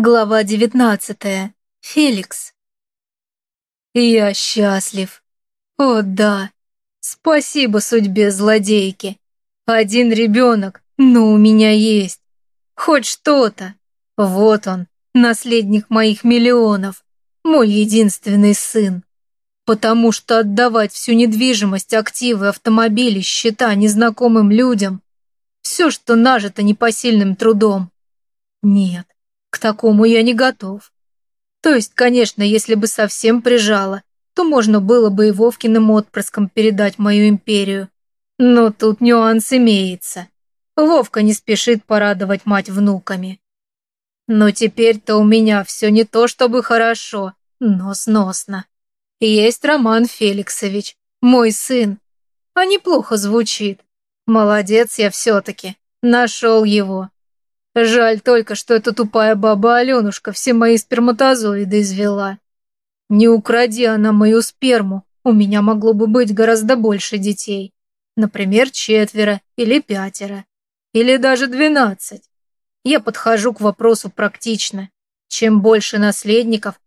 Глава девятнадцатая. Феликс. Я счастлив. О, да. Спасибо судьбе злодейки. Один ребенок, но у меня есть. Хоть что-то. Вот он, наследник моих миллионов. Мой единственный сын. Потому что отдавать всю недвижимость, активы, автомобили, счета незнакомым людям – все, что нажито непосильным трудом. Нет. К такому я не готов. То есть, конечно, если бы совсем прижала, то можно было бы и Вовкиным отпрыском передать мою империю. Но тут нюанс имеется. Вовка не спешит порадовать мать внуками. Но теперь-то у меня все не то чтобы хорошо, но сносно. Есть Роман Феликсович, мой сын. А неплохо звучит. Молодец я все-таки, нашел его. Жаль только, что эта тупая баба Аленушка все мои сперматозоиды извела. Не укради она мою сперму, у меня могло бы быть гораздо больше детей. Например, четверо или пятеро. Или даже двенадцать. Я подхожу к вопросу практично. Чем больше наследников,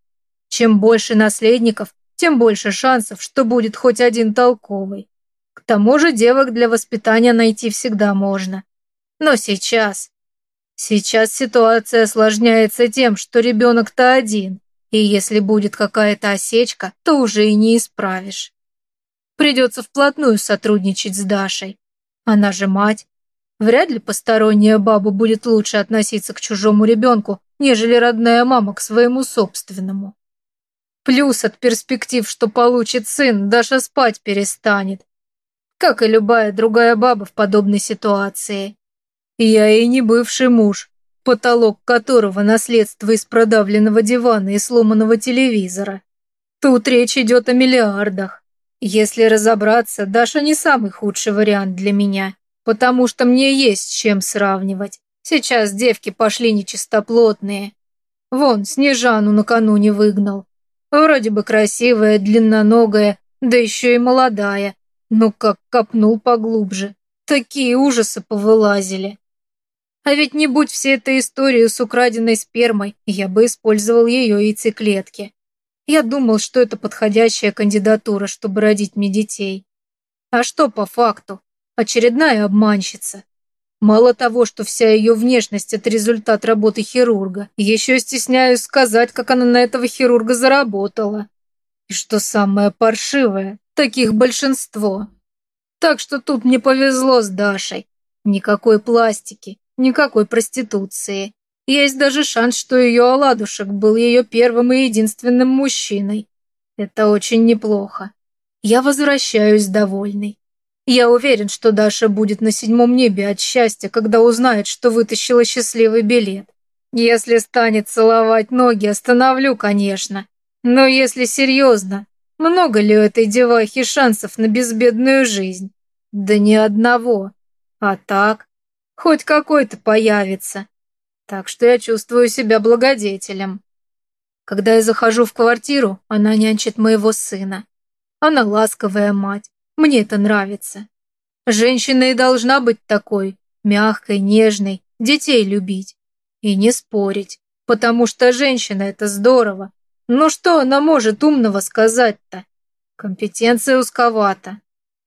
чем больше наследников, тем больше шансов, что будет хоть один толковый. К тому же девок для воспитания найти всегда можно. Но сейчас, Сейчас ситуация осложняется тем, что ребенок-то один, и если будет какая-то осечка, то уже и не исправишь. Придется вплотную сотрудничать с Дашей. Она же мать. Вряд ли посторонняя баба будет лучше относиться к чужому ребенку, нежели родная мама к своему собственному. Плюс от перспектив, что получит сын, Даша спать перестанет. Как и любая другая баба в подобной ситуации. Я и не бывший муж, потолок которого наследство из продавленного дивана и сломанного телевизора. Тут речь идет о миллиардах. Если разобраться, Даша не самый худший вариант для меня, потому что мне есть с чем сравнивать. Сейчас девки пошли нечистоплотные. Вон, Снежану накануне выгнал. Вроде бы красивая, длинноногая, да еще и молодая. Но как копнул поглубже. Такие ужасы повылазили. А ведь не будь всей этой истории с украденной спермой, я бы использовал ее яйцеклетки. Я думал, что это подходящая кандидатура, чтобы родить мне детей. А что по факту? Очередная обманщица. Мало того, что вся ее внешность – это результат работы хирурга, еще стесняюсь сказать, как она на этого хирурга заработала. И что самое паршивое, таких большинство. Так что тут мне повезло с Дашей. Никакой пластики, Никакой проституции. Есть даже шанс, что ее оладушек был ее первым и единственным мужчиной. Это очень неплохо. Я возвращаюсь довольный. Я уверен, что Даша будет на седьмом небе от счастья, когда узнает, что вытащила счастливый билет. Если станет целовать ноги, остановлю, конечно. Но если серьезно, много ли у этой девахи шансов на безбедную жизнь? Да ни одного. А так, Хоть какой-то появится. Так что я чувствую себя благодетелем. Когда я захожу в квартиру, она нянчит моего сына. Она ласковая мать. Мне это нравится. Женщина и должна быть такой, мягкой, нежной, детей любить. И не спорить, потому что женщина – это здорово. Но что она может умного сказать-то? Компетенция узковата.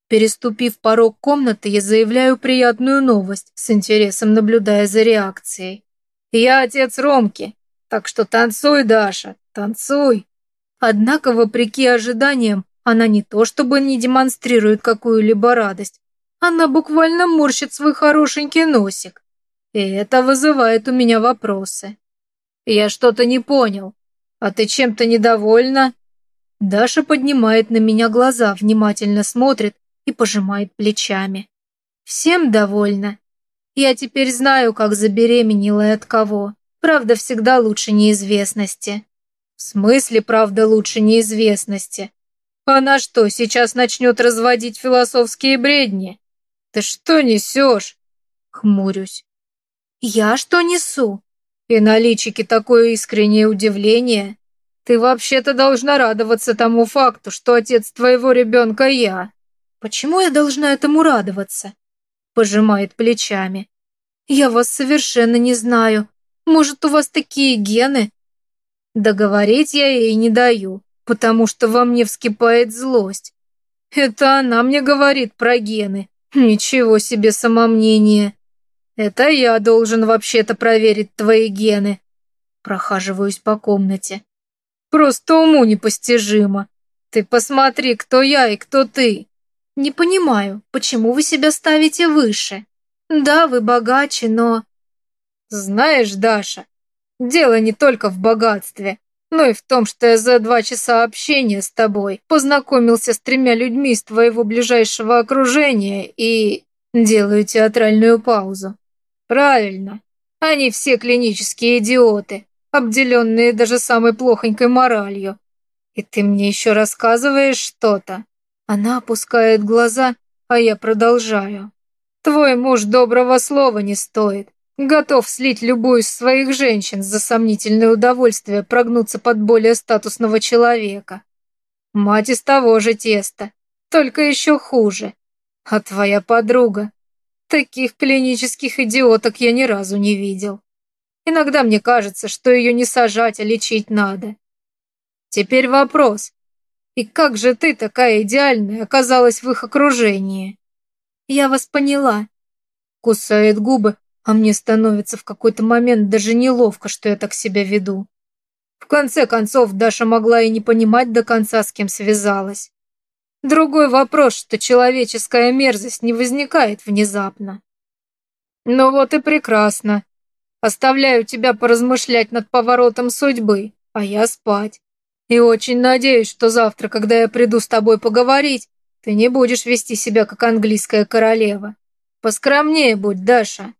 Переступив порог комнаты, я заявляю приятную новость, с интересом наблюдая за реакцией. «Я отец Ромки, так что танцуй, Даша, танцуй!» Однако, вопреки ожиданиям, она не то чтобы не демонстрирует какую-либо радость, она буквально морщит свой хорошенький носик. И это вызывает у меня вопросы. «Я что-то не понял. А ты чем-то недовольна?» Даша поднимает на меня глаза, внимательно смотрит и пожимает плечами. Всем довольна. Я теперь знаю, как забеременела и от кого. Правда, всегда лучше неизвестности. В смысле, правда, лучше неизвестности? Она что, сейчас начнет разводить философские бредни? Ты что несешь? Хмурюсь. Я что несу? И на личике такое искреннее удивление. Ты вообще-то должна радоваться тому факту, что отец твоего ребенка я. Почему я должна этому радоваться? Пожимает плечами. Я вас совершенно не знаю. Может, у вас такие гены? Договорить я ей не даю, потому что во мне вскипает злость. Это она мне говорит про гены. Ничего себе самомнение. Это я должен вообще-то проверить твои гены. Прохаживаюсь по комнате. Просто уму непостижимо. Ты посмотри, кто я и кто ты. Не понимаю, почему вы себя ставите выше? Да, вы богаче, но... Знаешь, Даша, дело не только в богатстве, но и в том, что я за два часа общения с тобой познакомился с тремя людьми из твоего ближайшего окружения и... Делаю театральную паузу. Правильно, они все клинические идиоты, обделенные даже самой плохонькой моралью. И ты мне еще рассказываешь что-то. Она опускает глаза, а я продолжаю. Твой муж доброго слова не стоит. Готов слить любую из своих женщин за сомнительное удовольствие прогнуться под более статусного человека. Мать из того же теста, только еще хуже. А твоя подруга? Таких клинических идиоток я ни разу не видел. Иногда мне кажется, что ее не сажать, а лечить надо. Теперь вопрос. И как же ты, такая идеальная, оказалась в их окружении? Я вас поняла. Кусает губы, а мне становится в какой-то момент даже неловко, что я так себя веду. В конце концов, Даша могла и не понимать до конца, с кем связалась. Другой вопрос, что человеческая мерзость не возникает внезапно. Ну вот и прекрасно. Оставляю тебя поразмышлять над поворотом судьбы, а я спать. И очень надеюсь, что завтра, когда я приду с тобой поговорить, ты не будешь вести себя как английская королева. Поскромнее будь, Даша.